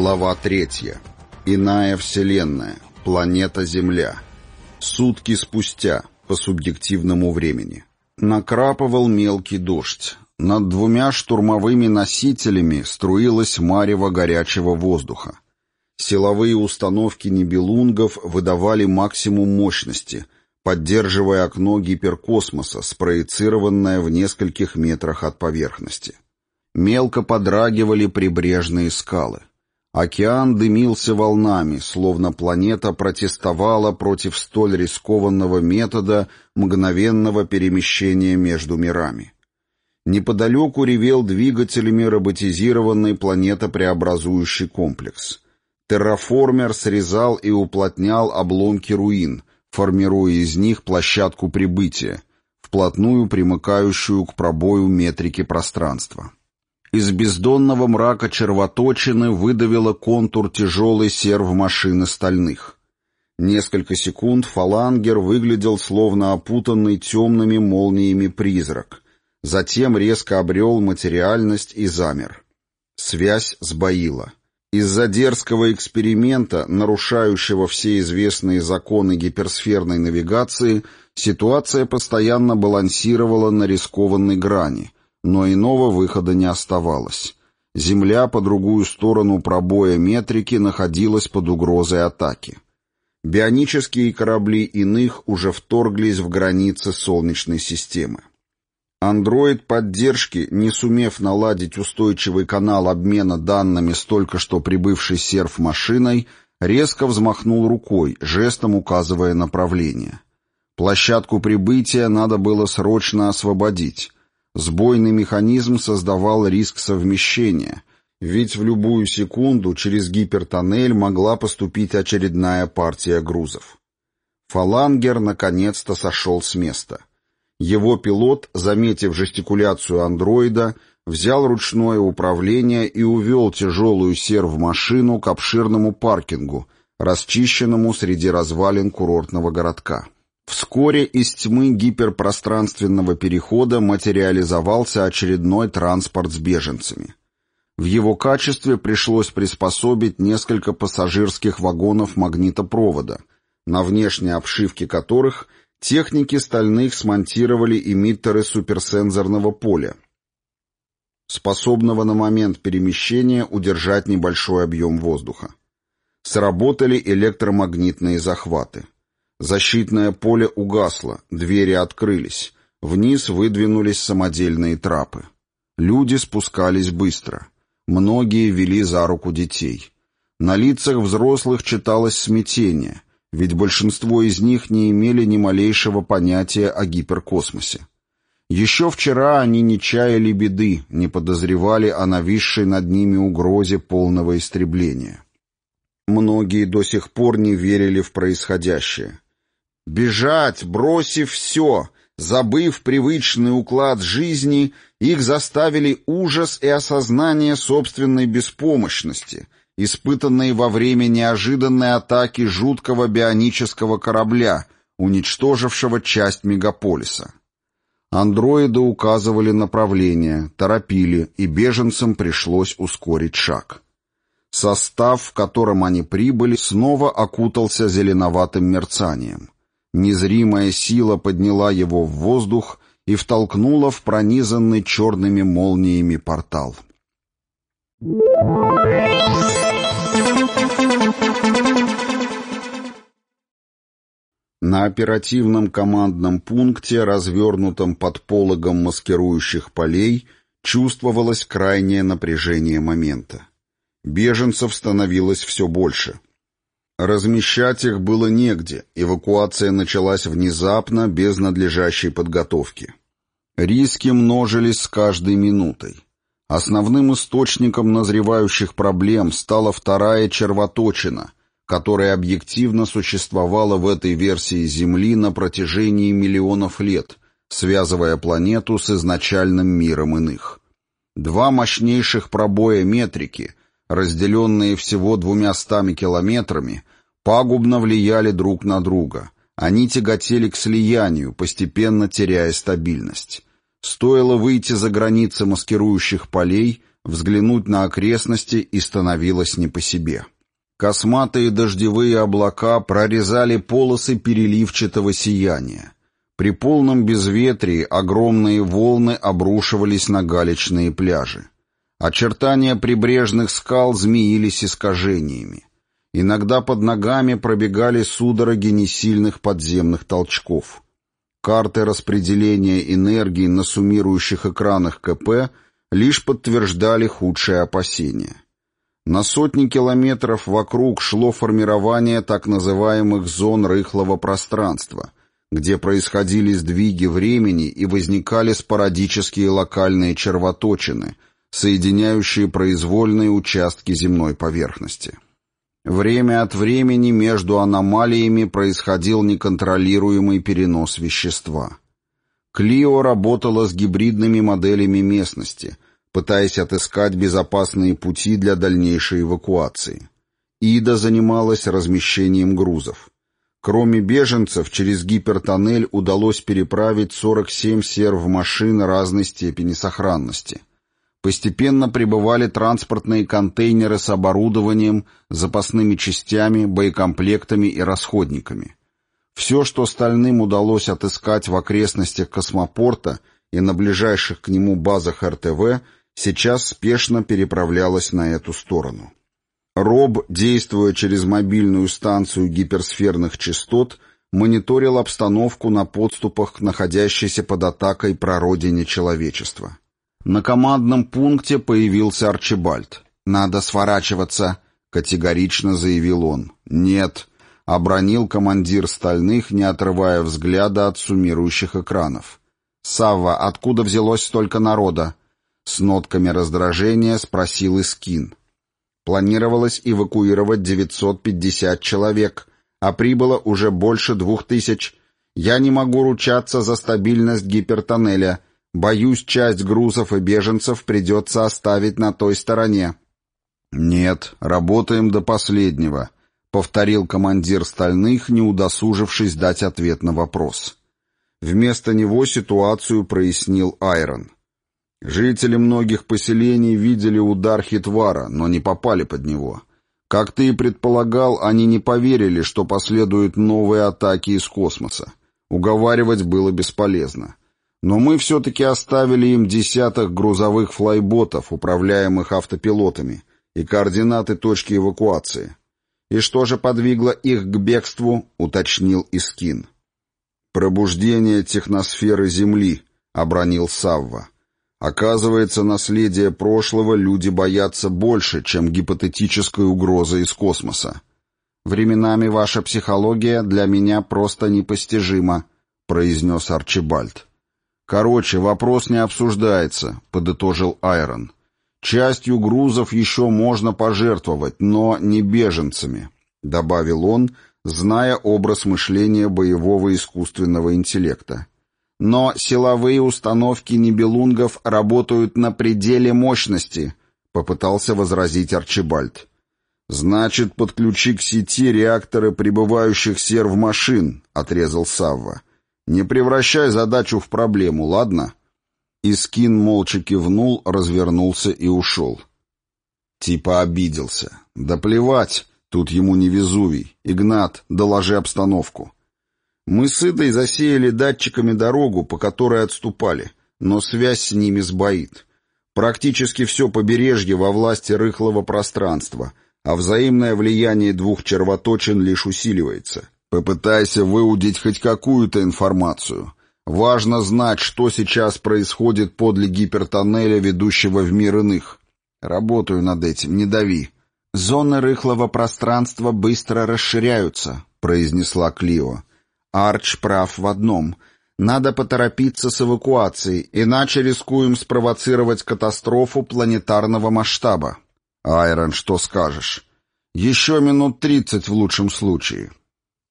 Глава третья. Иная вселенная. Планета Земля. Сутки спустя, по субъективному времени. Накрапывал мелкий дождь. Над двумя штурмовыми носителями струилась марево горячего воздуха. Силовые установки небелунгов выдавали максимум мощности, поддерживая окно гиперкосмоса, спроецированное в нескольких метрах от поверхности. Мелко подрагивали прибрежные скалы. Океан дымился волнами, словно планета протестовала против столь рискованного метода мгновенного перемещения между мирами. Неподалеку ревел двигателями роботизированный планетопреобразующий комплекс. Терраформер срезал и уплотнял обломки руин, формируя из них площадку прибытия, вплотную примыкающую к пробою метрики пространства. Из бездонного мрака червоточины выдавила контур тяжелой серв-машины стальных. Несколько секунд фалангер выглядел словно опутанный темными молниями призрак. Затем резко обрел материальность и замер. Связь сбоила. Из-за дерзкого эксперимента, нарушающего все известные законы гиперсферной навигации, ситуация постоянно балансировала на рискованной грани — но иного выхода не оставалось. Земля по другую сторону пробоя метрики находилась под угрозой атаки. Бионические корабли иных уже вторглись в границы Солнечной системы. Андроид поддержки, не сумев наладить устойчивый канал обмена данными с только что прибывшей серф-машиной, резко взмахнул рукой, жестом указывая направление. Площадку прибытия надо было срочно освободить, Сбойный механизм создавал риск совмещения, ведь в любую секунду через гипертоннель могла поступить очередная партия грузов. Фалангер наконец-то сошел с места. Его пилот, заметив жестикуляцию андроида, взял ручное управление и увел тяжелую серв-машину к обширному паркингу, расчищенному среди развалин курортного городка. Вскоре из тьмы гиперпространственного перехода материализовался очередной транспорт с беженцами. В его качестве пришлось приспособить несколько пассажирских вагонов магнитопровода, на внешней обшивке которых техники стальных смонтировали эмиттеры суперсензорного поля, способного на момент перемещения удержать небольшой объем воздуха. Сработали электромагнитные захваты. Защитное поле угасло, двери открылись. Вниз выдвинулись самодельные трапы. Люди спускались быстро. Многие вели за руку детей. На лицах взрослых читалось смятение, ведь большинство из них не имели ни малейшего понятия о гиперкосмосе. Еще вчера они не чаяли беды, не подозревали о нависшей над ними угрозе полного истребления. Многие до сих пор не верили в происходящее. Бежать, бросив все, забыв привычный уклад жизни, их заставили ужас и осознание собственной беспомощности, испытанные во время неожиданной атаки жуткого бионического корабля, уничтожившего часть мегаполиса. Андроиды указывали направление, торопили, и беженцам пришлось ускорить шаг. Состав, в котором они прибыли, снова окутался зеленоватым мерцанием. Незримая сила подняла его в воздух и втолкнула в пронизанный черными молниями портал. На оперативном командном пункте, развернутом под пологом маскирующих полей, чувствовалось крайнее напряжение момента. Беженцев становилось все больше. Размещать их было негде, эвакуация началась внезапно, без надлежащей подготовки. Риски множились с каждой минутой. Основным источником назревающих проблем стала вторая червоточина, которая объективно существовала в этой версии Земли на протяжении миллионов лет, связывая планету с изначальным миром иных. Два мощнейших пробоя метрики, разделенные всего двумя стами километрами, пагубно влияли друг на друга. Они тяготели к слиянию, постепенно теряя стабильность. Стоило выйти за границы маскирующих полей, взглянуть на окрестности и становилось не по себе. Косматые дождевые облака прорезали полосы переливчатого сияния. При полном безветрии огромные волны обрушивались на галечные пляжи. Очертания прибрежных скал змеились искажениями. Иногда под ногами пробегали судороги несильных подземных толчков. Карты распределения энергии на суммирующих экранах КП лишь подтверждали худшие опасения. На сотни километров вокруг шло формирование так называемых зон рыхлого пространства, где происходили сдвиги времени и возникали спорадические локальные червоточины, соединяющие произвольные участки земной поверхности. Время от времени между аномалиями происходил неконтролируемый перенос вещества. Клио работала с гибридными моделями местности – пытаясь отыскать безопасные пути для дальнейшей эвакуации. Ида занималась размещением грузов. Кроме беженцев, через гипертоннель удалось переправить 47 серв-машин разной степени сохранности. Постепенно прибывали транспортные контейнеры с оборудованием, запасными частями, боекомплектами и расходниками. Все, что стальным удалось отыскать в окрестностях космопорта и на ближайших к нему базах РТВ – сейчас спешно переправлялась на эту сторону. Роб, действуя через мобильную станцию гиперсферных частот, мониторил обстановку на подступах к находящейся под атакой прародине человечества. На командном пункте появился Арчибальд. «Надо сворачиваться», — категорично заявил он. «Нет», — обронил командир стальных, не отрывая взгляда от суммирующих экранов. «Савва, откуда взялось столько народа?» С нотками раздражения спросил Искин. Планировалось эвакуировать 950 человек, а прибыло уже больше двух тысяч. Я не могу ручаться за стабильность гипертоннеля. Боюсь, часть грузов и беженцев придется оставить на той стороне. «Нет, работаем до последнего», — повторил командир стальных, не удосужившись дать ответ на вопрос. Вместо него ситуацию прояснил Айрон. Жители многих поселений видели удар Хитвара, но не попали под него. Как ты и предполагал, они не поверили, что последуют новые атаки из космоса. Уговаривать было бесполезно. Но мы все-таки оставили им десяток грузовых флайботов, управляемых автопилотами, и координаты точки эвакуации. «И что же подвигло их к бегству?» — уточнил Искин. «Пробуждение техносферы Земли», — обронил Савва. Оказывается, наследие прошлого люди боятся больше, чем гипотетической угрозы из космоса. «Временами ваша психология для меня просто непостижима», — произнес Арчибальд. «Короче, вопрос не обсуждается», — подытожил Айрон. «Частью грузов еще можно пожертвовать, но не беженцами», — добавил он, зная образ мышления боевого искусственного интеллекта. Но силовые установки небелунгов работают на пределе мощности, попытался возразить Арчибальд. Значит, подключи к сети реакторы прибывающих серв-машин, отрезал Савва. Не превращай задачу в проблему, ладно? Искин молча кивнул, развернулся и ушел. Типа обиделся. Да плевать, тут ему не Везувий. Игнат, доложи обстановку. Мы с Идой засеяли датчиками дорогу, по которой отступали, но связь с ними сбоит. Практически все побережье во власти рыхлого пространства, а взаимное влияние двух червоточин лишь усиливается. Попытайся выудить хоть какую-то информацию. Важно знать, что сейчас происходит подле гипертоннеля, ведущего в мир иных. Работаю над этим, не дави. «Зоны рыхлого пространства быстро расширяются», — произнесла Клио. Арч прав в одном. Надо поторопиться с эвакуацией, иначе рискуем спровоцировать катастрофу планетарного масштаба. Айрон, что скажешь? Еще минут тридцать в лучшем случае.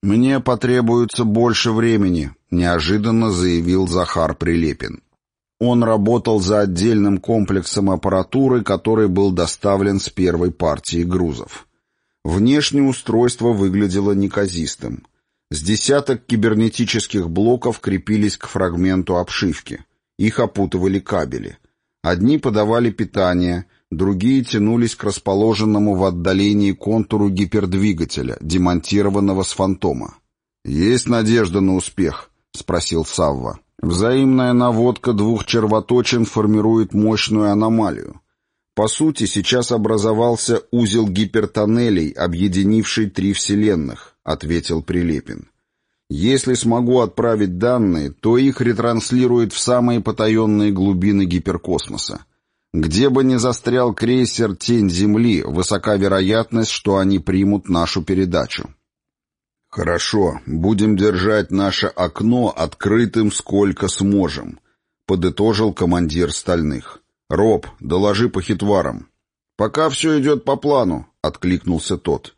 Мне потребуется больше времени, неожиданно заявил Захар Прилепин. Он работал за отдельным комплексом аппаратуры, который был доставлен с первой партии грузов. Внешнее устройство выглядело неказистым. С десяток кибернетических блоков крепились к фрагменту обшивки. Их опутывали кабели. Одни подавали питание, другие тянулись к расположенному в отдалении контуру гипердвигателя, демонтированного с фантома. «Есть надежда на успех?» — спросил Савва. «Взаимная наводка двух червоточин формирует мощную аномалию. По сути, сейчас образовался узел гипертоннелей, объединивший три вселенных», — ответил Прилепин. «Если смогу отправить данные, то их ретранслируют в самые потаенные глубины гиперкосмоса. Где бы ни застрял крейсер «Тень Земли», высока вероятность, что они примут нашу передачу. «Хорошо, будем держать наше окно открытым сколько сможем», — подытожил командир стальных. «Роб, доложи по хитварам». «Пока все идет по плану», — откликнулся тот.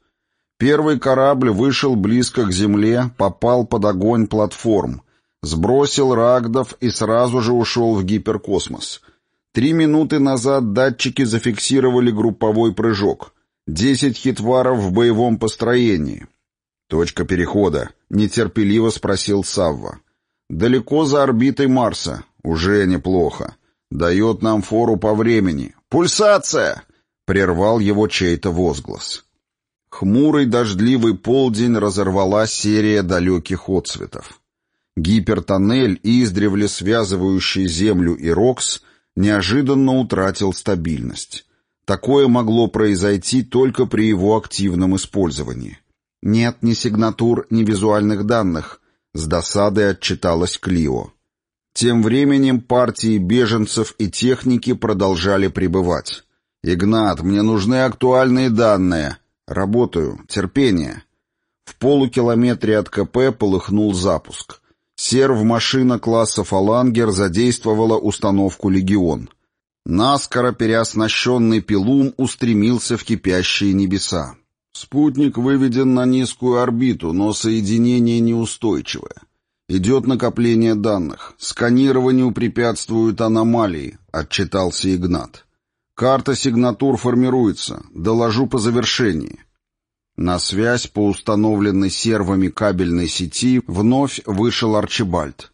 Первый корабль вышел близко к земле, попал под огонь платформ, сбросил рагдов и сразу же ушел в гиперкосмос. Три минуты назад датчики зафиксировали групповой прыжок. Десять хитваров в боевом построении. «Точка перехода», — нетерпеливо спросил Савва. «Далеко за орбитой Марса. Уже неплохо. Дает нам фору по времени. Пульсация!» — прервал его чей-то возглас. Хмурый дождливый полдень разорвала серия далеких отцветов. Гипертоннель, издревле связывающий Землю и Рокс, неожиданно утратил стабильность. Такое могло произойти только при его активном использовании. «Нет ни сигнатур, ни визуальных данных», — с досадой отчиталась Клио. Тем временем партии беженцев и техники продолжали прибывать. «Игнат, мне нужны актуальные данные. Работаю. Терпение». В полукилометре от КП полыхнул запуск. Серв-машина класса «Фалангер» задействовала установку «Легион». Наскоро переоснащенный пилум устремился в кипящие небеса. Спутник выведен на низкую орбиту, но соединение неустойчивое. Идет накопление данных. Сканированию препятствуют аномалии, отчитался Игнат. Карта сигнатур формируется. Доложу по завершении. На связь по установленной сервами кабельной сети вновь вышел Арчибальд.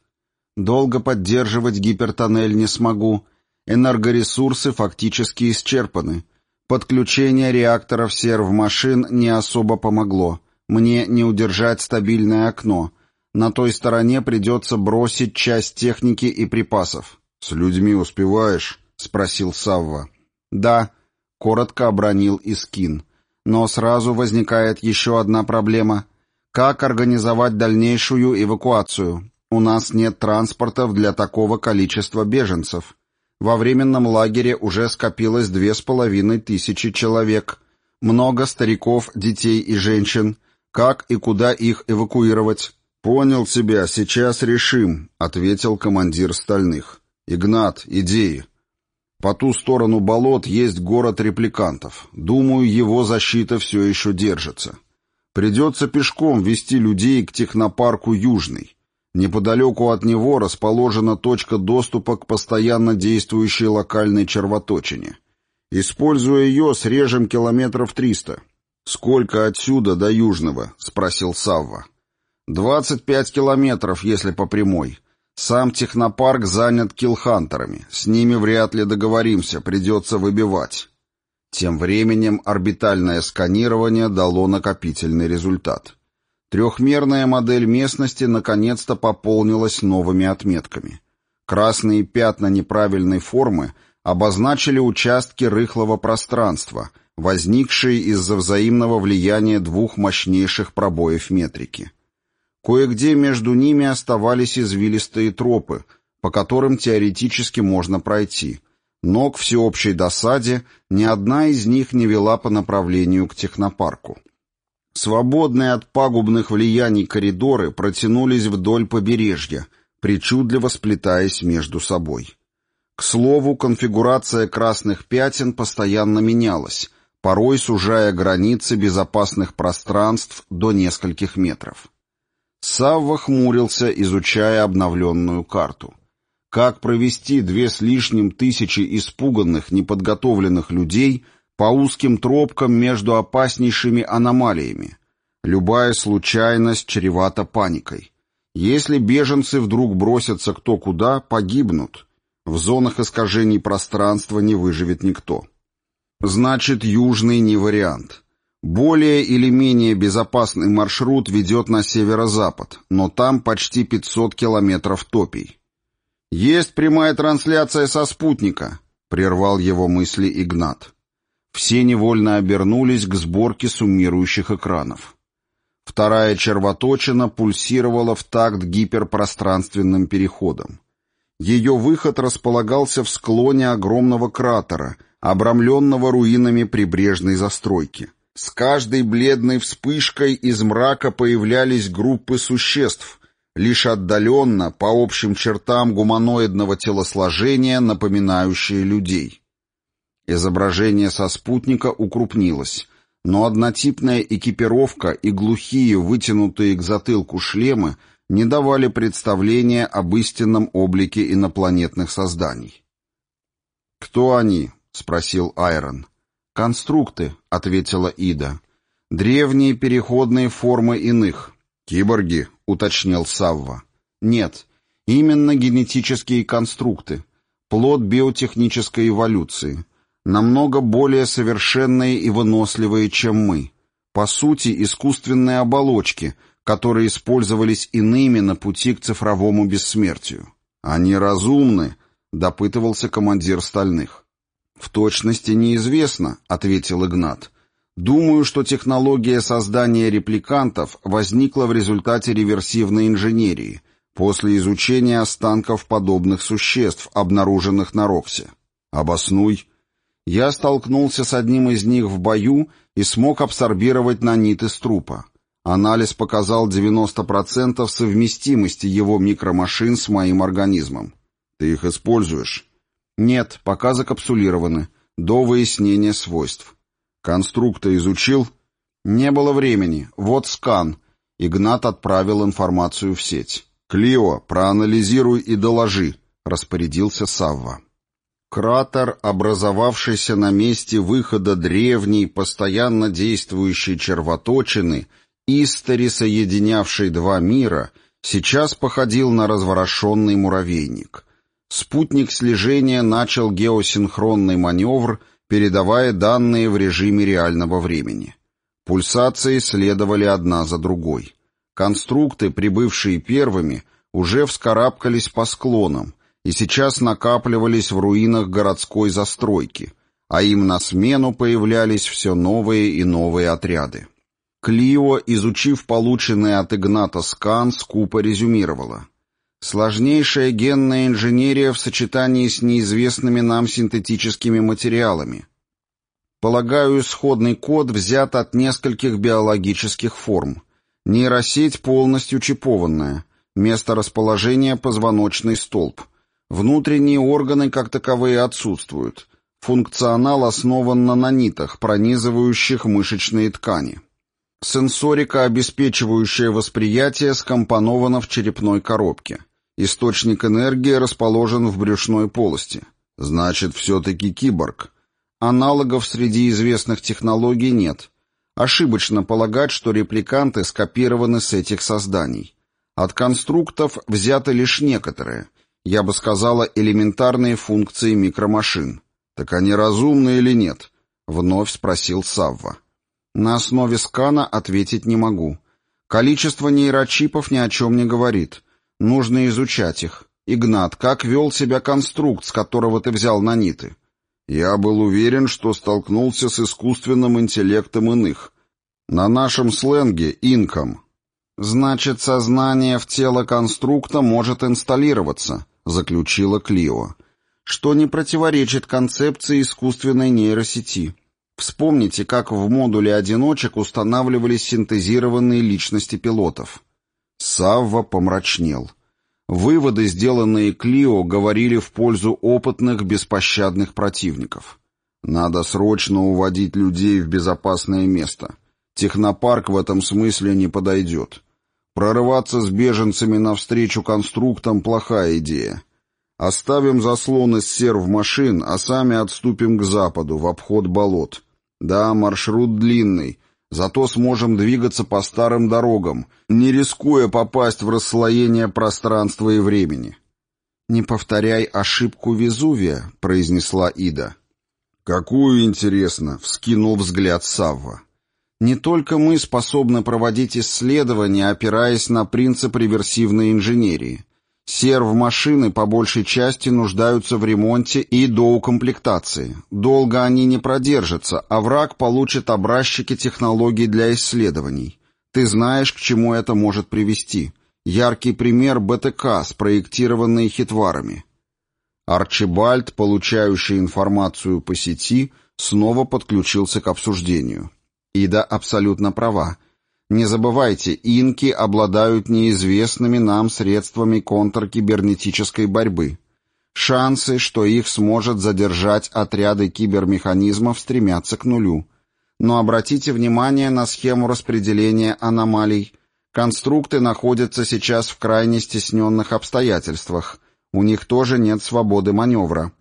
Долго поддерживать гипертоннель не смогу. Энергоресурсы фактически исчерпаны. Подключение реакторов серв-машин не особо помогло. Мне не удержать стабильное окно. На той стороне придется бросить часть техники и припасов. «С людьми успеваешь?» — спросил Савва. «Да», — коротко обронил Искин. «Но сразу возникает еще одна проблема. Как организовать дальнейшую эвакуацию? У нас нет транспортов для такого количества беженцев. Во временном лагере уже скопилось две с половиной тысячи человек. Много стариков, детей и женщин. Как и куда их эвакуировать? «Понял тебя, сейчас решим», — ответил командир стальных. «Игнат, идеи». По ту сторону болот есть город репликантов. Думаю, его защита все еще держится. Придется пешком вести людей к технопарку «Южный». Неподалеку от него расположена точка доступа к постоянно действующей локальной червоточине. Используя ее, срежем километров триста. «Сколько отсюда до Южного?» — спросил Савва. «Двадцать пять километров, если по прямой. Сам технопарк занят киллхантерами. С ними вряд ли договоримся, придется выбивать». Тем временем орбитальное сканирование дало накопительный результат. Трехмерная модель местности наконец-то пополнилась новыми отметками. Красные пятна неправильной формы обозначили участки рыхлого пространства, возникшие из-за взаимного влияния двух мощнейших пробоев метрики. Кое-где между ними оставались извилистые тропы, по которым теоретически можно пройти, но к всеобщей досаде ни одна из них не вела по направлению к технопарку. Свободные от пагубных влияний коридоры протянулись вдоль побережья, причудливо сплетаясь между собой. К слову, конфигурация красных пятен постоянно менялась, порой сужая границы безопасных пространств до нескольких метров. Савва хмурился, изучая обновленную карту. Как провести две с лишним тысячи испуганных, неподготовленных людей по узким тропкам между опаснейшими аномалиями. Любая случайность чревата паникой. Если беженцы вдруг бросятся кто куда, погибнут. В зонах искажений пространства не выживет никто. Значит, южный не вариант. Более или менее безопасный маршрут ведет на северо-запад, но там почти 500 километров топий. «Есть прямая трансляция со спутника», — прервал его мысли Игнат. Все невольно обернулись к сборке суммирующих экранов. Вторая червоточина пульсировала в такт гиперпространственным переходом. Ее выход располагался в склоне огромного кратера, обрамленного руинами прибрежной застройки. С каждой бледной вспышкой из мрака появлялись группы существ, лишь отдаленно, по общим чертам гуманоидного телосложения, напоминающие людей. Изображение со спутника укрупнилось, но однотипная экипировка и глухие, вытянутые к затылку шлемы не давали представления об истинном облике инопланетных созданий. «Кто они?» — спросил Айрон. «Конструкты», — ответила Ида. «Древние переходные формы иных». «Киборги», — уточнил Савва. «Нет, именно генетические конструкты. Плод биотехнической эволюции. Намного более совершенные и выносливые, чем мы. По сути, искусственные оболочки, которые использовались иными на пути к цифровому бессмертию. Они разумны», — допытывался командир стальных. «В точности неизвестно», — ответил Игнат. «Думаю, что технология создания репликантов возникла в результате реверсивной инженерии, после изучения останков подобных существ, обнаруженных на Роксе. Обоснуй». Я столкнулся с одним из них в бою и смог абсорбировать нанит из трупа. Анализ показал 90% совместимости его микромашин с моим организмом. Ты их используешь? Нет, пока закапсулированы. До выяснения свойств. Конструкта изучил? Не было времени. Вот скан. Игнат отправил информацию в сеть. «Клио, проанализируй и доложи», — распорядился Савва. Кратер, образовавшийся на месте выхода древней, постоянно действующей червоточины, истори соединявшей два мира, сейчас походил на разворошенный муравейник. Спутник слежения начал геосинхронный маневр, передавая данные в режиме реального времени. Пульсации следовали одна за другой. Конструкты, прибывшие первыми, уже вскарабкались по склонам и сейчас накапливались в руинах городской застройки, а им на смену появлялись все новые и новые отряды. Клио, изучив полученный от Игната скан, скупо резюмировала. Сложнейшая генная инженерия в сочетании с неизвестными нам синтетическими материалами. Полагаю, исходный код взят от нескольких биологических форм. Нейросеть полностью чипованная. Место расположения – позвоночный столб. Внутренние органы как таковые отсутствуют. Функционал основан на нанитах, пронизывающих мышечные ткани. Сенсорика, обеспечивающая восприятие, скомпонована в черепной коробке. Источник энергии расположен в брюшной полости. Значит, все-таки киборг. Аналогов среди известных технологий нет. Ошибочно полагать, что репликанты скопированы с этих созданий. От конструктов взяты лишь некоторые, я бы сказала, элементарные функции микромашин. Так они разумны или нет? Вновь спросил Савва. На основе скана ответить не могу. Количество нейрочипов ни о чем не говорит. Нужно изучать их. Игнат, как вел себя конструкт, с которого ты взял наниты? Я был уверен, что столкнулся с искусственным интеллектом иных. На нашем сленге — инком. Значит, сознание в тело конструкта может инсталлироваться, заключила Клио, что не противоречит концепции искусственной нейросети. Вспомните, как в модуле одиночек устанавливались синтезированные личности пилотов. Савва помрачнел. Выводы, сделанные Клио, говорили в пользу опытных, беспощадных противников. Надо срочно уводить людей в безопасное место. Технопарк в этом смысле не подойдет. Прорываться с беженцами навстречу конструктам – плохая идея. Оставим заслон из серв машин, а сами отступим к западу, в обход болот. Да, маршрут длинный, Зато сможем двигаться по старым дорогам, не рискуя попасть в расслоение пространства и времени. «Не повторяй ошибку Везувия», — произнесла Ида. «Какую, интересно?» — вскинул взгляд Савва. «Не только мы способны проводить исследования, опираясь на принцип реверсивной инженерии. Серв-машины по большей части нуждаются в ремонте и доукомплектации. Долго они не продержатся, а враг получит образчики технологий для исследований. Ты знаешь, к чему это может привести. Яркий пример БТК, спроектированный хитварами. Арчибальд, получающий информацию по сети, снова подключился к обсуждению. Ида абсолютно права. Не забывайте, инки обладают неизвестными нам средствами контркибернетической борьбы. Шансы, что их сможет задержать отряды кибермеханизмов, стремятся к нулю. Но обратите внимание на схему распределения аномалий. Конструкты находятся сейчас в крайне стесненных обстоятельствах. У них тоже нет свободы маневра.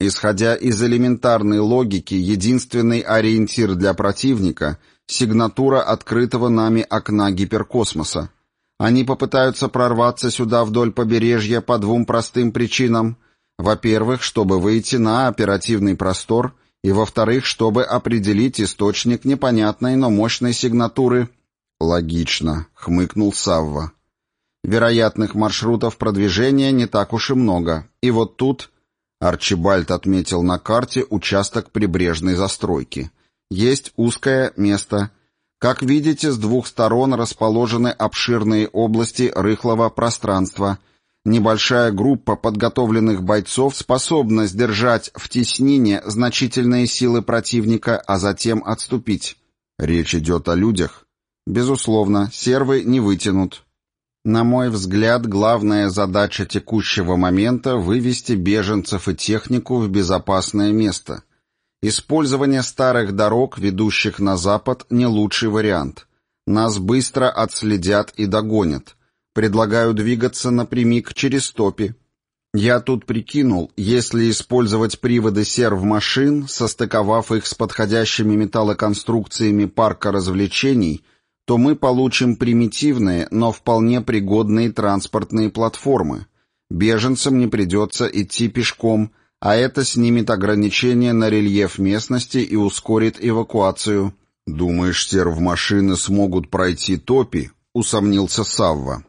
Исходя из элементарной логики, единственный ориентир для противника — сигнатура открытого нами окна гиперкосмоса. Они попытаются прорваться сюда вдоль побережья по двум простым причинам. Во-первых, чтобы выйти на оперативный простор, и во-вторых, чтобы определить источник непонятной, но мощной сигнатуры. «Логично», — хмыкнул Савва. «Вероятных маршрутов продвижения не так уж и много. И вот тут...» Арчибальд отметил на карте участок прибрежной застройки — есть узкое место. Как видите, с двух сторон расположены обширные области рыхлого пространства. Небольшая группа подготовленных бойцов способна сдержать в теснине значительные силы противника, а затем отступить. Речь идет о людях. Безусловно, сервы не вытянут. На мой взгляд, главная задача текущего момента — вывести беженцев и технику в безопасное место — Использование старых дорог, ведущих на запад, не лучший вариант. Нас быстро отследят и догонят. Предлагаю двигаться напрямик через топи. Я тут прикинул, если использовать приводы серв-машин, состыковав их с подходящими металлоконструкциями парка развлечений, то мы получим примитивные, но вполне пригодные транспортные платформы. Беженцам не придется идти пешком – а это снимет ограничения на рельеф местности и ускорит эвакуацию. «Думаешь, серв-машины смогут пройти топи?» — усомнился Савва.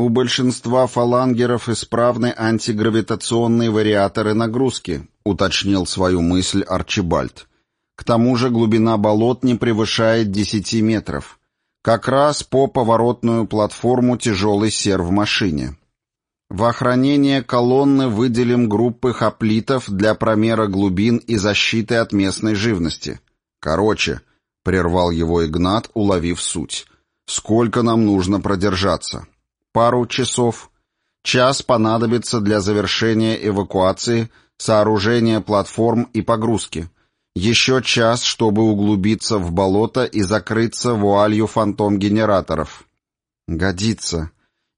«У большинства фалангеров исправны антигравитационные вариаторы нагрузки», — уточнил свою мысль Арчибальд. «К тому же глубина болот не превышает 10 метров. Как раз по поворотную платформу тяжелой серв-машине». В охранение колонны выделим группы хоплитов для промера глубин и защиты от местной живности. Короче, — прервал его Игнат, уловив суть, — сколько нам нужно продержаться? Пару часов. Час понадобится для завершения эвакуации, сооружения платформ и погрузки. Еще час, чтобы углубиться в болото и закрыться вуалью фантом-генераторов. Годится.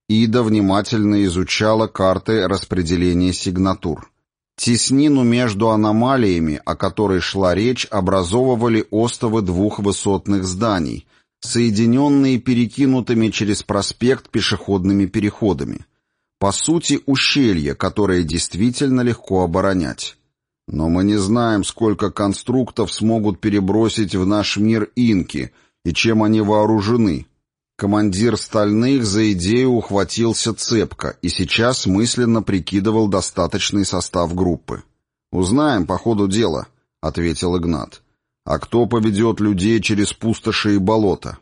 Ида внимательно изучала карты распределения сигнатур. Теснину между аномалиями, о которой шла речь, образовывали остовы двух высотных зданий, соединенные перекинутыми через проспект пешеходными переходами. По сути, ущелье, которое действительно легко оборонять. Но мы не знаем, сколько конструктов смогут перебросить в наш мир инки и чем они вооружены, Командир стальных за идею ухватился цепко и сейчас мысленно прикидывал достаточный состав группы. «Узнаем по ходу дела», — ответил Игнат. «А кто поведет людей через пустоши и болота?»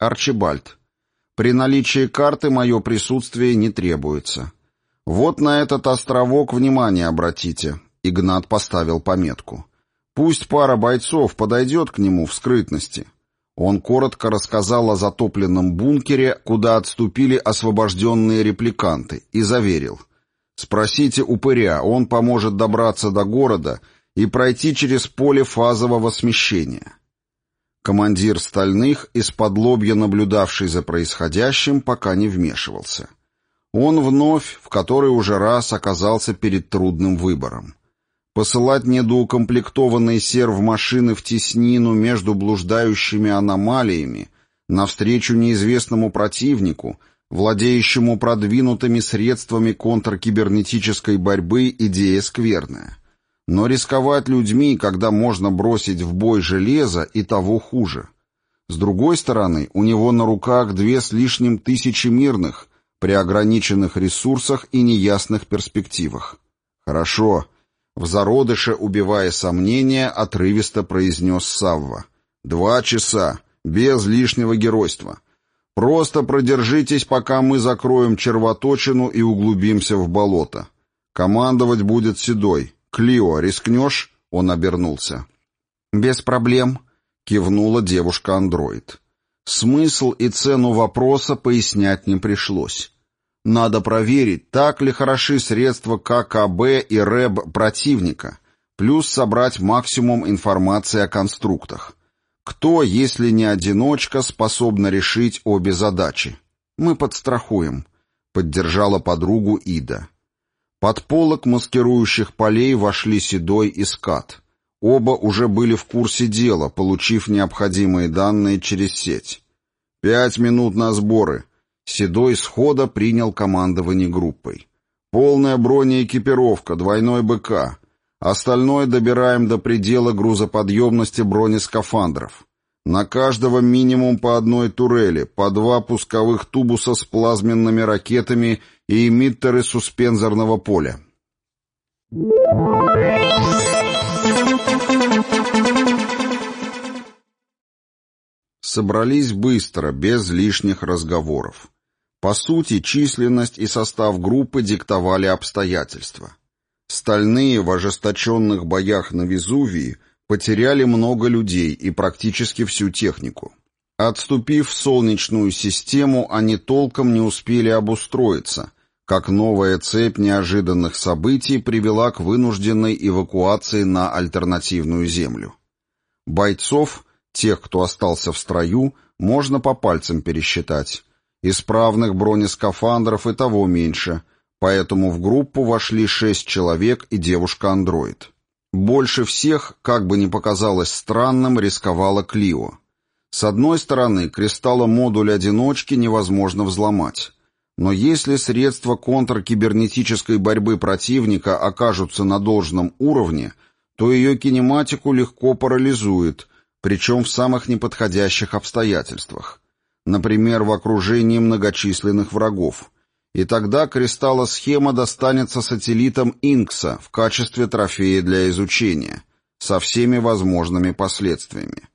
«Арчибальд. При наличии карты мое присутствие не требуется. Вот на этот островок внимание обратите». Игнат поставил пометку. «Пусть пара бойцов подойдет к нему в скрытности». Он коротко рассказал о затопленном бункере, куда отступили освобожденные репликанты, и заверил. «Спросите упыря, он поможет добраться до города и пройти через поле фазового смещения». Командир стальных, из-под лобья наблюдавший за происходящим, пока не вмешивался. Он вновь, в который уже раз оказался перед трудным выбором. Посылать недоукомплектованные серв-машины в теснину между блуждающими аномалиями навстречу неизвестному противнику, владеющему продвинутыми средствами контркибернетической борьбы, идея скверная. Но рисковать людьми, когда можно бросить в бой железо, и того хуже. С другой стороны, у него на руках две с лишним тысячи мирных, при ограниченных ресурсах и неясных перспективах. «Хорошо», — в зародыше, убивая сомнения, отрывисто произнес Савва. «Два часа, без лишнего геройства. Просто продержитесь, пока мы закроем червоточину и углубимся в болото. Командовать будет Седой. Клио, рискнешь?» Он обернулся. «Без проблем», — кивнула девушка-андроид. Смысл и цену вопроса пояснять не пришлось. Надо проверить, так ли хороши средства ККБ и РЭБ противника, плюс собрать максимум информации о конструктах. Кто, если не одиночка, способна решить обе задачи? Мы подстрахуем, поддержала подругу Ида. Под полок маскирующих полей вошли Седой и Скат. Оба уже были в курсе дела, получив необходимые данные через сеть. «Пять минут на сборы», Седой схода принял командование группой. «Полная бронеэкипировка, двойной БК. Остальное добираем до предела грузоподъемности бронескафандров. На каждого минимум по одной турели, по два пусковых тубуса с плазменными ракетами и эмиттеры суспензорного поля». Собрались быстро, без лишних разговоров. По сути, численность и состав группы диктовали обстоятельства. Стальные в ожесточенных боях на Везувии потеряли много людей и практически всю технику. Отступив в Солнечную систему, они толком не успели обустроиться, как новая цепь неожиданных событий привела к вынужденной эвакуации на альтернативную Землю. Бойцов, тех, кто остался в строю, можно по пальцам пересчитать. Исправных бронескафандров и того меньше, поэтому в группу вошли шесть человек и девушка-андроид. Больше всех, как бы ни показалось странным, рисковала Клио. С одной стороны, кристалломодуль одиночки невозможно взломать. Но если средства контркибернетической борьбы противника окажутся на должном уровне, то ее кинематику легко парализует, причем в самых неподходящих обстоятельствах например, в окружении многочисленных врагов. И тогда кристаллосхема достанется сателлитам Инкса в качестве трофея для изучения, со всеми возможными последствиями.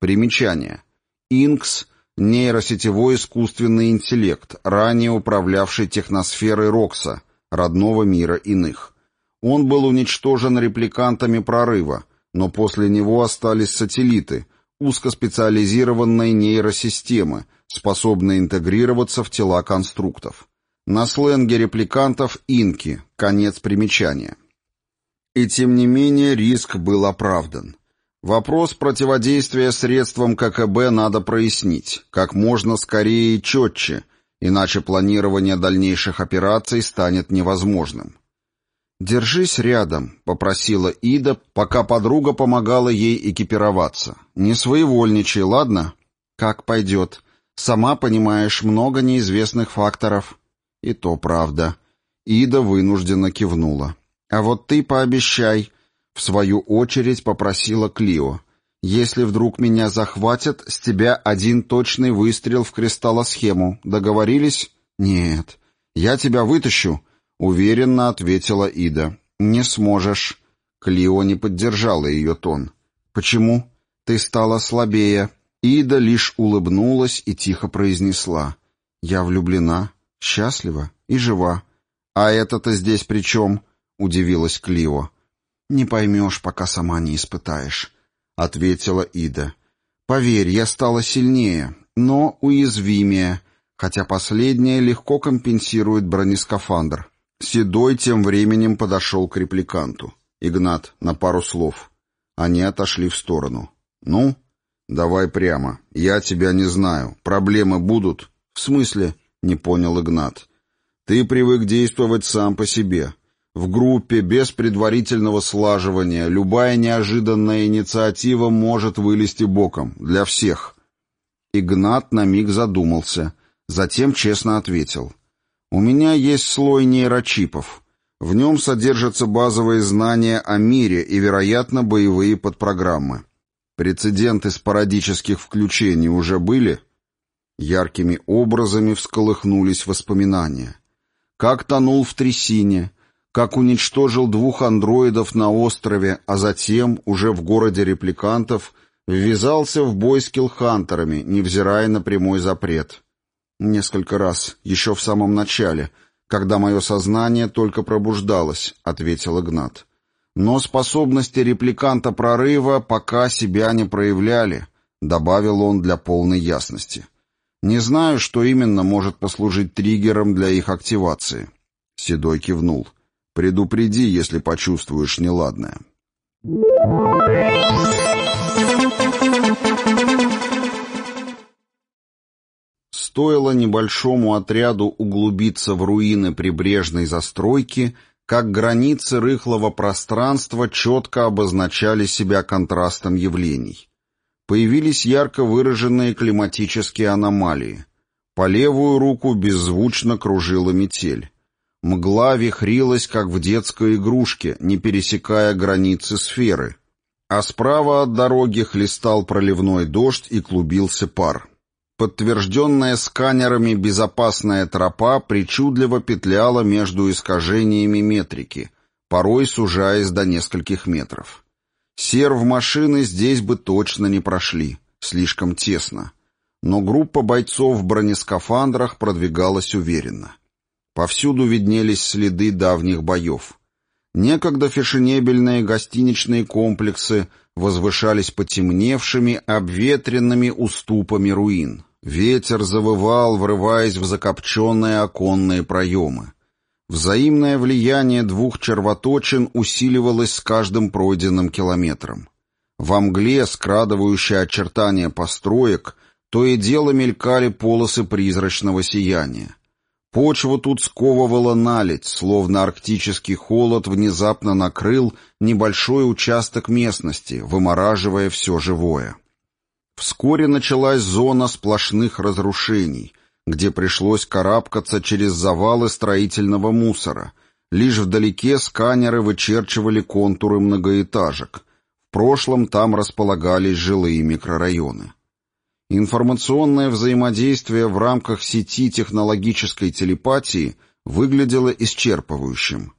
Примечание. Инкс — нейросетевой искусственный интеллект, ранее управлявший техносферой Рокса, родного мира иных. Он был уничтожен репликантами прорыва, но после него остались сателлиты, узкоспециализированные нейросистемы — способны интегрироваться в тела конструктов. На сленге репликантов «инки», конец примечания. И тем не менее риск был оправдан. Вопрос противодействия средствам ККБ надо прояснить, как можно скорее и четче, иначе планирование дальнейших операций станет невозможным. «Держись рядом», — попросила Ида, пока подруга помогала ей экипироваться. «Не своевольничай, ладно?» «Как пойдет», Сама понимаешь, много неизвестных факторов. И то правда. Ида вынужденно кивнула. А вот ты пообещай, в свою очередь попросила Клио. Если вдруг меня захватят, с тебя один точный выстрел в кристаллосхему. Договорились? Нет. Я тебя вытащу, уверенно ответила Ида. Не сможешь. Клио не поддержала ее тон. Почему? Ты стала слабее. Ида лишь улыбнулась и тихо произнесла. «Я влюблена, счастлива и жива. А это-то здесь при чем?» — удивилась Клио. «Не поймешь, пока сама не испытаешь», — ответила Ида. «Поверь, я стала сильнее, но уязвимее, хотя последнее легко компенсирует бронескафандр». Седой тем временем подошел к репликанту. «Игнат, на пару слов». Они отошли в сторону. «Ну?» «Давай прямо. Я тебя не знаю. Проблемы будут?» «В смысле?» — не понял Игнат. «Ты привык действовать сам по себе. В группе, без предварительного слаживания, любая неожиданная инициатива может вылезти боком. Для всех». Игнат на миг задумался, затем честно ответил. «У меня есть слой нейрочипов. В нем содержатся базовые знания о мире и, вероятно, боевые подпрограммы. Прецеденты спорадических включений уже были? Яркими образами всколыхнулись воспоминания. Как тонул в трясине, как уничтожил двух андроидов на острове, а затем, уже в городе репликантов, ввязался в бой с киллхантерами, невзирая на прямой запрет. Несколько раз, еще в самом начале, когда мое сознание только пробуждалось, — ответил Игнат. Но способности репликанта прорыва пока себя не проявляли, — добавил он для полной ясности. Не знаю, что именно может послужить триггером для их активации. Седой кивнул. Предупреди, если почувствуешь неладное. Стоило небольшому отряду углубиться в руины прибрежной застройки, как границы рыхлого пространства четко обозначали себя контрастом явлений. Появились ярко выраженные климатические аномалии. По левую руку беззвучно кружила метель. Мгла вихрилась, как в детской игрушке, не пересекая границы сферы. А справа от дороги хлестал проливной дождь и клубился пар. Подтвержденная сканерами безопасная тропа причудливо петляла между искажениями метрики, порой сужаясь до нескольких метров. Серв машины здесь бы точно не прошли, слишком тесно. Но группа бойцов в бронескафандрах продвигалась уверенно. Повсюду виднелись следы давних боев. Некогда фешенебельные гостиничные комплексы возвышались потемневшими, обветренными уступами руин. Ветер завывал, врываясь в закопченные оконные проемы. Взаимное влияние двух червоточин усиливалось с каждым пройденным километром. Во мгле, скрадывающей очертания построек, то и дело мелькали полосы призрачного сияния. Почву тут сковывала наледь, словно арктический холод внезапно накрыл небольшой участок местности, вымораживая все живое. Вскоре началась зона сплошных разрушений, где пришлось карабкаться через завалы строительного мусора. Лишь вдалеке сканеры вычерчивали контуры многоэтажек. В прошлом там располагались жилые микрорайоны. Информационное взаимодействие в рамках сети технологической телепатии выглядело исчерпывающим.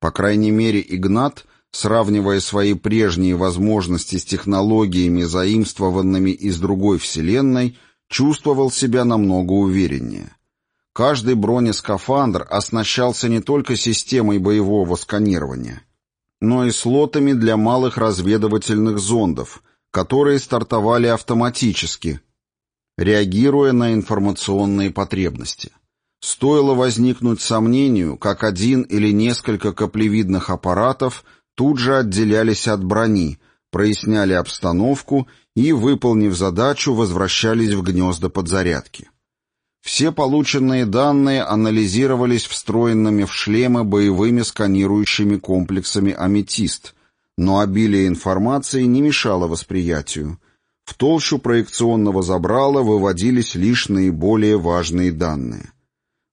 По крайней мере, Игнат, сравнивая свои прежние возможности с технологиями, заимствованными из другой вселенной, чувствовал себя намного увереннее. Каждый бронескафандр оснащался не только системой боевого сканирования, но и слотами для малых разведывательных зондов – которые стартовали автоматически, реагируя на информационные потребности. Стоило возникнуть сомнению, как один или несколько каплевидных аппаратов тут же отделялись от брони, проясняли обстановку и, выполнив задачу, возвращались в гнезда подзарядки. Все полученные данные анализировались встроенными в шлемы боевыми сканирующими комплексами «Аметист», но обилие информации не мешало восприятию. В толщу проекционного забрала выводились лишь наиболее важные данные.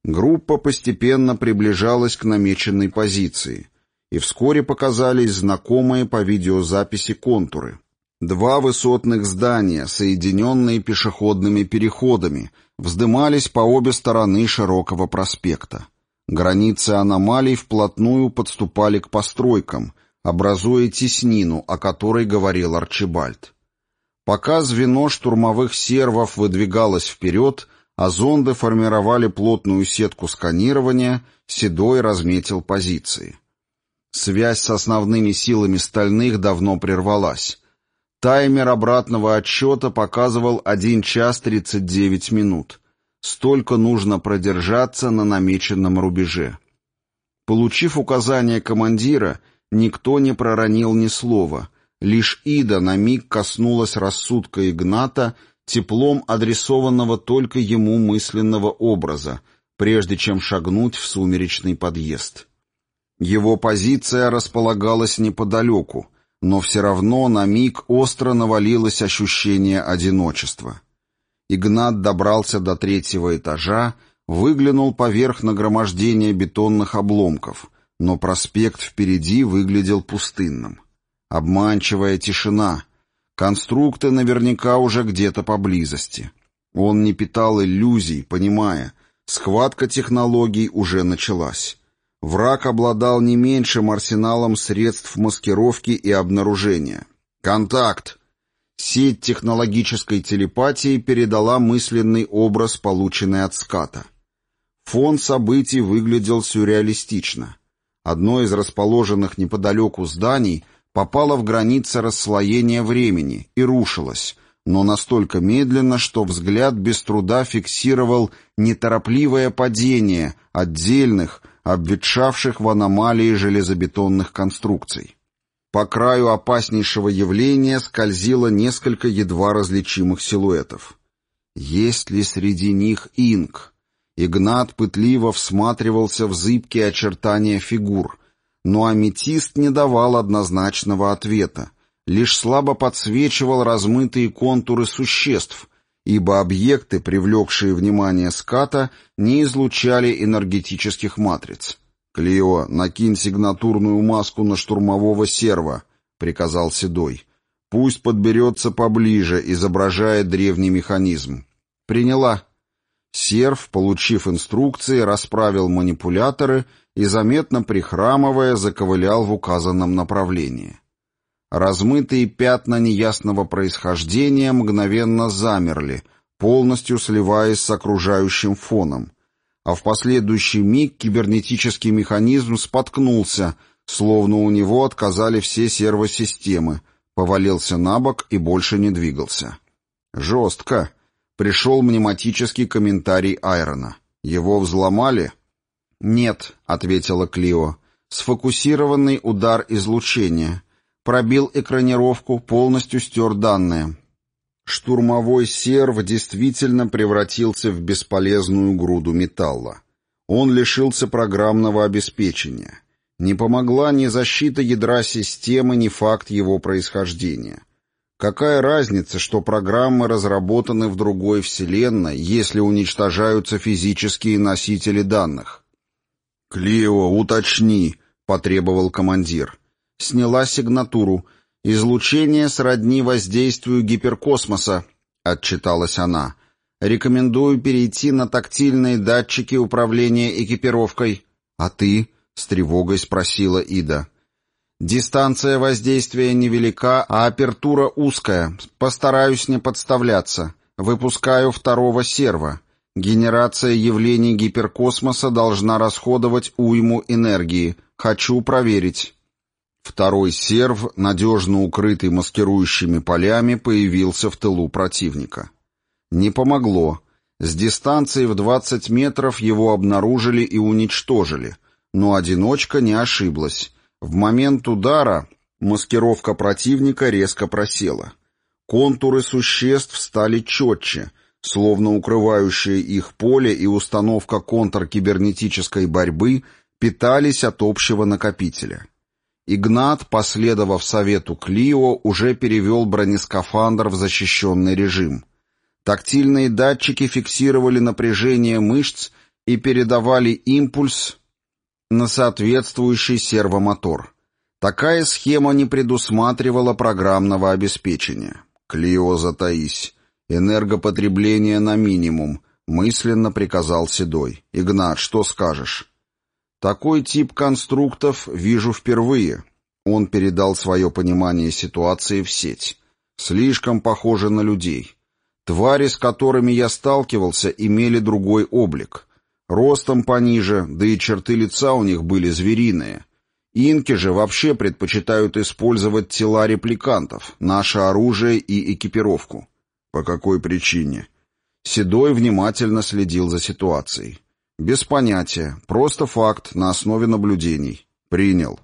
Группа постепенно приближалась к намеченной позиции, и вскоре показались знакомые по видеозаписи контуры. Два высотных здания, соединенные пешеходными переходами, вздымались по обе стороны широкого проспекта. Границы аномалий вплотную подступали к постройкам, образуя теснину, о которой говорил Арчибальд. Пока звено штурмовых сервов выдвигалось вперед, а зонды формировали плотную сетку сканирования, Седой разметил позиции. Связь с основными силами стальных давно прервалась. Таймер обратного отсчета показывал 1 час 39 минут. Столько нужно продержаться на намеченном рубеже. Получив указание командира, Никто не проронил ни слова. Лишь Ида на миг коснулась рассудка Игната теплом адресованного только ему мысленного образа, прежде чем шагнуть в сумеречный подъезд. Его позиция располагалась неподалеку, но все равно на миг остро навалилось ощущение одиночества. Игнат добрался до третьего этажа, выглянул поверх нагромождения бетонных обломков — но проспект впереди выглядел пустынным. Обманчивая тишина. Конструкты наверняка уже где-то поблизости. Он не питал иллюзий, понимая, схватка технологий уже началась. Враг обладал не меньшим арсеналом средств маскировки и обнаружения. «Контакт!» Сеть технологической телепатии передала мысленный образ, полученный от ската. Фон событий выглядел сюрреалистично. Одно из расположенных неподалеку зданий попало в границы расслоения времени и рушилось, но настолько медленно, что взгляд без труда фиксировал неторопливое падение отдельных, обветшавших в аномалии железобетонных конструкций. По краю опаснейшего явления скользило несколько едва различимых силуэтов. Есть ли среди них инк? Игнат пытливо всматривался в зыбкие очертания фигур, но аметист не давал однозначного ответа, лишь слабо подсвечивал размытые контуры существ, ибо объекты, привлекшие внимание ската, не излучали энергетических матриц. «Клио, накинь сигнатурную маску на штурмового серва», — приказал Седой. «Пусть подберется поближе, изображая древний механизм». «Приняла». Серв, получив инструкции, расправил манипуляторы и, заметно прихрамывая, заковылял в указанном направлении. Размытые пятна неясного происхождения мгновенно замерли, полностью сливаясь с окружающим фоном, а в последующий миг кибернетический механизм споткнулся, словно у него отказали все сервосистемы, повалился на бок и больше не двигался. «Жестко», — пришел мнематический комментарий Айрона. «Его взломали?» «Нет», — ответила Клио. «Сфокусированный удар излучения. Пробил экранировку, полностью стер данные. Штурмовой серв действительно превратился в бесполезную груду металла. Он лишился программного обеспечения. Не помогла ни защита ядра системы, ни факт его происхождения. Какая разница, что программы разработаны в другой вселенной, если уничтожаются физические носители данных? «Клео, уточни», — потребовал командир. Сняла сигнатуру — «Излучение сродни воздействию гиперкосмоса», — отчиталась она. «Рекомендую перейти на тактильные датчики управления экипировкой». «А ты?» — с тревогой спросила Ида. «Дистанция воздействия невелика, а апертура узкая. Постараюсь не подставляться. Выпускаю второго серва. Генерация явлений гиперкосмоса должна расходовать уйму энергии. Хочу проверить». Второй серв, надежно укрытый маскирующими полями, появился в тылу противника. Не помогло. С дистанции в 20 метров его обнаружили и уничтожили, но одиночка не ошиблась. В момент удара маскировка противника резко просела. Контуры существ стали четче, словно укрывающее их поле и установка контркибернетической борьбы питались от общего накопителя. Игнат, последовав совету Клио, уже перевел бронескафандр в защищенный режим. Тактильные датчики фиксировали напряжение мышц и передавали импульс на соответствующий сервомотор. Такая схема не предусматривала программного обеспечения. «Клио, затаись. Энергопотребление на минимум», — мысленно приказал Седой. «Игнат, что скажешь?» Такой тип конструктов вижу впервые. Он передал свое понимание ситуации в сеть. Слишком похожи на людей. Твари, с которыми я сталкивался, имели другой облик. Ростом пониже, да и черты лица у них были звериные. Инки же вообще предпочитают использовать тела репликантов, наше оружие и экипировку. По какой причине? Седой внимательно следил за ситуацией. Без понятия. Просто факт на основе наблюдений. Принял.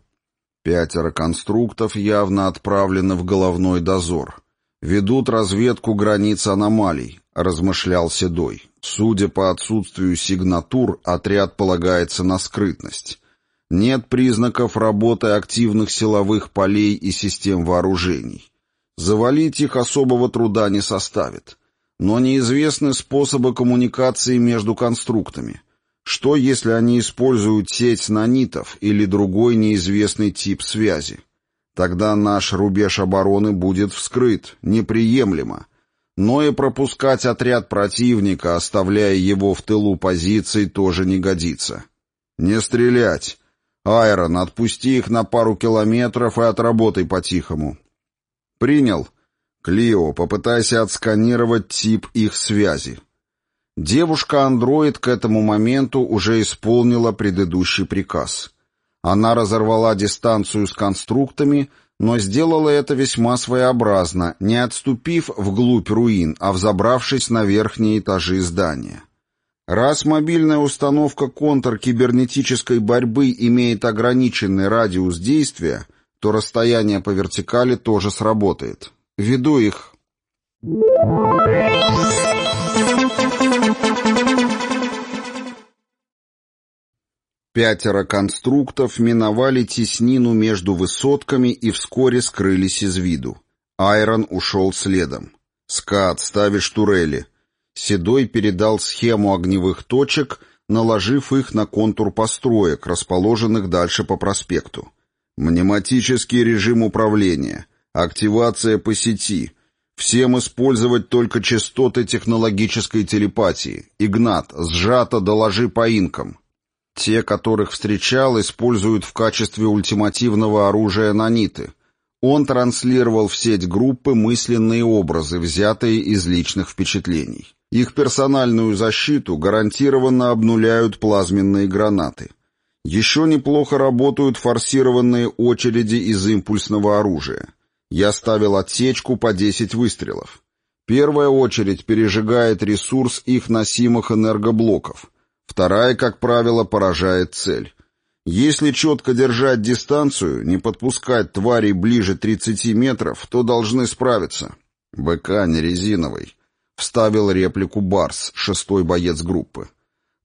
Пятеро конструктов явно отправлены в головной дозор. Ведут разведку границ аномалий, размышлял Седой. Судя по отсутствию сигнатур, отряд полагается на скрытность. Нет признаков работы активных силовых полей и систем вооружений. Завалить их особого труда не составит. Но неизвестны способы коммуникации между конструктами. Что, если они используют сеть нанитов или другой неизвестный тип связи? Тогда наш рубеж обороны будет вскрыт, неприемлемо. Но и пропускать отряд противника, оставляя его в тылу позиций, тоже не годится. Не стрелять. Айрон, отпусти их на пару километров и отработай по-тихому. Принял. Клио, попытайся отсканировать тип их связи. Девушка-андроид к этому моменту уже исполнила предыдущий приказ. Она разорвала дистанцию с конструктами, но сделала это весьма своеобразно, не отступив вглубь руин, а взобравшись на верхние этажи здания. Раз мобильная установка контркибернетической борьбы имеет ограниченный радиус действия, то расстояние по вертикали тоже сработает. Веду их. Пятеро конструктов миновали теснину между высотками и вскоре скрылись из виду. Айрон ушел следом. «Скат, ставишь турели». Седой передал схему огневых точек, наложив их на контур построек, расположенных дальше по проспекту. «Мнематический режим управления. Активация по сети. Всем использовать только частоты технологической телепатии. Игнат, сжато доложи по инкам». Те, которых встречал, используют в качестве ультимативного оружия наниты. Он транслировал в сеть группы мысленные образы, взятые из личных впечатлений. Их персональную защиту гарантированно обнуляют плазменные гранаты. Еще неплохо работают форсированные очереди из импульсного оружия. Я ставил отсечку по 10 выстрелов. Первая очередь пережигает ресурс их носимых энергоблоков – Вторая, как правило, поражает цель. Если четко держать дистанцию, не подпускать тварей ближе 30 метров, то должны справиться. БК не резиновый. Вставил реплику Барс, шестой боец группы.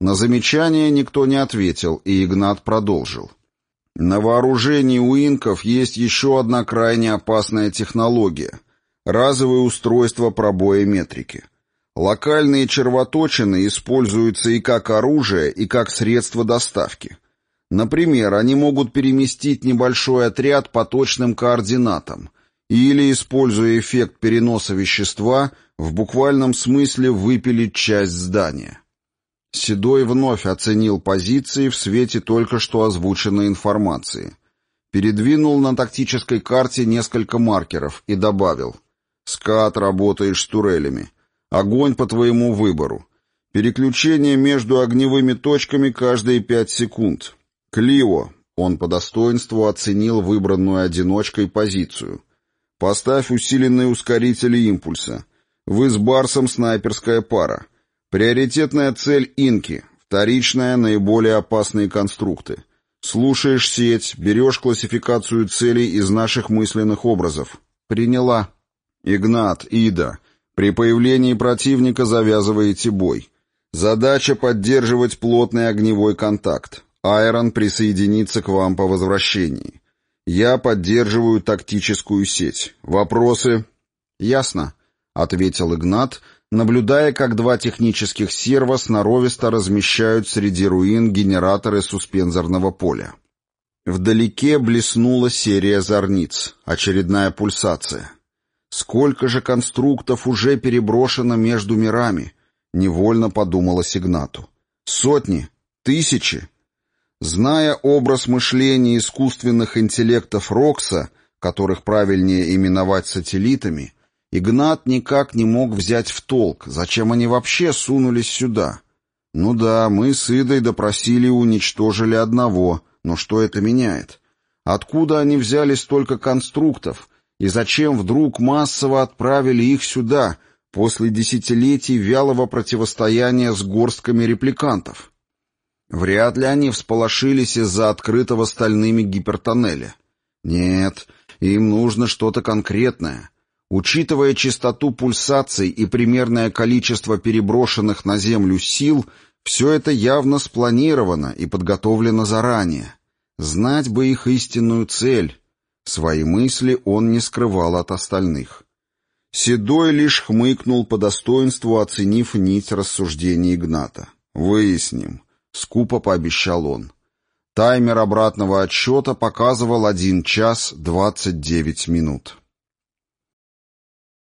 На замечание никто не ответил, и Игнат продолжил. На вооружении у инков есть еще одна крайне опасная технология — разовое устройство пробоя метрики. Локальные червоточины используются и как оружие, и как средство доставки. Например, они могут переместить небольшой отряд по точным координатам или, используя эффект переноса вещества, в буквальном смысле выпилить часть здания. Седой вновь оценил позиции в свете только что озвученной информации. Передвинул на тактической карте несколько маркеров и добавил «Скат, работаешь с турелями». Огонь по твоему выбору. Переключение между огневыми точками каждые пять секунд. Клио. Он по достоинству оценил выбранную одиночкой позицию. Поставь усиленные ускорители импульса. Вы с Барсом снайперская пара. Приоритетная цель — инки. Вторичная — наиболее опасные конструкты. Слушаешь сеть, берешь классификацию целей из наших мысленных образов. Приняла. Игнат, Ида. При появлении противника завязываете бой. Задача поддерживать плотный огневой контакт. Айрон присоединится к вам по возвращении. Я поддерживаю тактическую сеть. Вопросы? Ясно, ответил Игнат, наблюдая, как два технических серва сноровисто размещают среди руин генераторы суспензорного поля. Вдалеке блеснула серия зорниц, очередная пульсация. Сколько же конструктов уже переброшено между мирами? Невольно подумала Сигнату. Сотни? Тысячи? Зная образ мышления искусственных интеллектов Рокса, которых правильнее именовать сателлитами, Игнат никак не мог взять в толк, зачем они вообще сунулись сюда. Ну да, мы с Идой допросили и уничтожили одного, но что это меняет? Откуда они взяли столько конструктов, и зачем вдруг массово отправили их сюда, после десятилетий вялого противостояния с горстками репликантов? Вряд ли они всполошились из-за открытого стальными гипертоннеля. Нет, им нужно что-то конкретное. Учитывая частоту пульсаций и примерное количество переброшенных на Землю сил, все это явно спланировано и подготовлено заранее. Знать бы их истинную цель, Свои мысли он не скрывал от остальных. Седой лишь хмыкнул по достоинству, оценив нить рассуждений Игната. «Выясним. — скупо пообещал он. Таймер обратного отсчета показывал 1 час 29 минут.